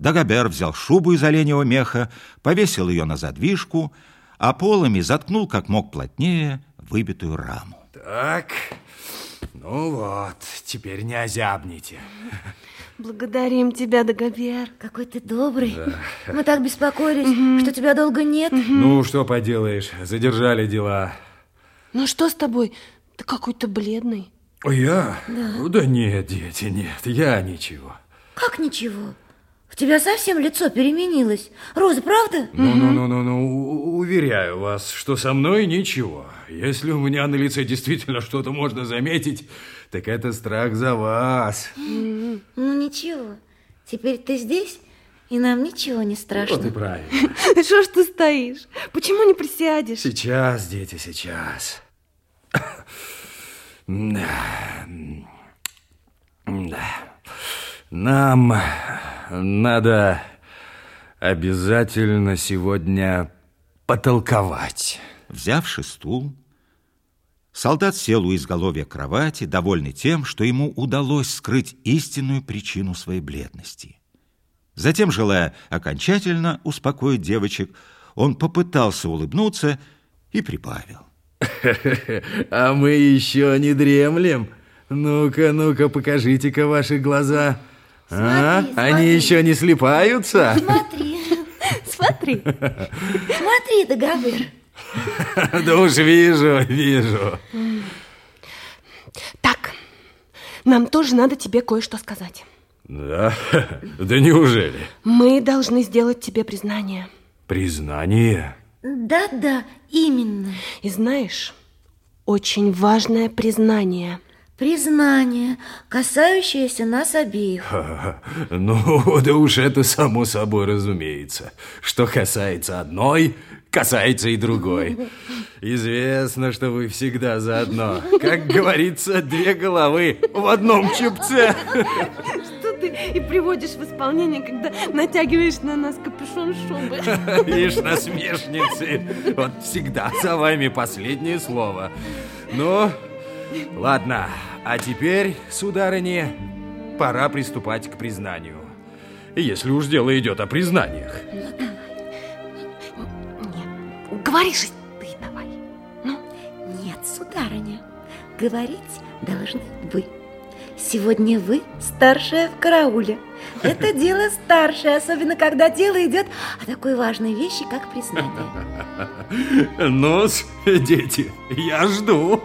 Дагобер взял шубу из оленевого меха, повесил ее на задвижку, а полами заткнул как мог плотнее выбитую раму. Так, ну вот, теперь не озябните. Благодарим тебя, Дагобер. Какой ты добрый. Да. Мы так беспокоились, что тебя долго нет. Ну, что поделаешь, задержали дела. Ну, что с тобой? Ты какой-то бледный. Я? Да. Да нет, дети, нет, я ничего. Как ничего? У тебя совсем лицо переменилось. Роза, правда? Ну-ну-ну-ну, уверяю вас, что со мной ничего. Если у меня на лице действительно что-то можно заметить, так это страх за вас. Ну ничего, теперь ты здесь, и нам ничего не страшно. Вот и правильно. Что ж ты стоишь? Почему не присядешь? Сейчас, дети, сейчас. Нам надо обязательно сегодня потолковать. Взявши стул, солдат сел у изголовья кровати, довольный тем, что ему удалось скрыть истинную причину своей бледности. Затем, желая окончательно успокоить девочек, он попытался улыбнуться и прибавил. А мы еще не дремлем. Ну-ка, ну-ка, покажите-ка ваши глаза. Смотри, а? Смотри. Они еще не слепаются? Смотри, смотри. Смотри, Дагобер. Да уж вижу, вижу. Так, нам тоже надо тебе кое-что сказать. Да? Да неужели? Мы должны сделать тебе признание. Признание? Да-да, именно. И знаешь, очень важное признание – Признание, касающееся нас обеих. Ну, да уж это само собой разумеется. Что касается одной, касается и другой. Известно, что вы всегда заодно. Как говорится, две головы в одном чепце. Что ты и приводишь в исполнение, когда натягиваешь на нас капюшон шубы. Ишь, насмешницы, вот всегда за вами последнее слово. Ну, ладно, а теперь, сударыни, пора приступать к признанию. Если уж дело идет о признаниях. Нет, говоришь ты давай. Ну? Нет, сударыня, говорить должны вы. Сегодня вы старшая в карауле. Это дело старшее, особенно когда дело идет о такой важной вещи, как признание. Ну, дети, я жду.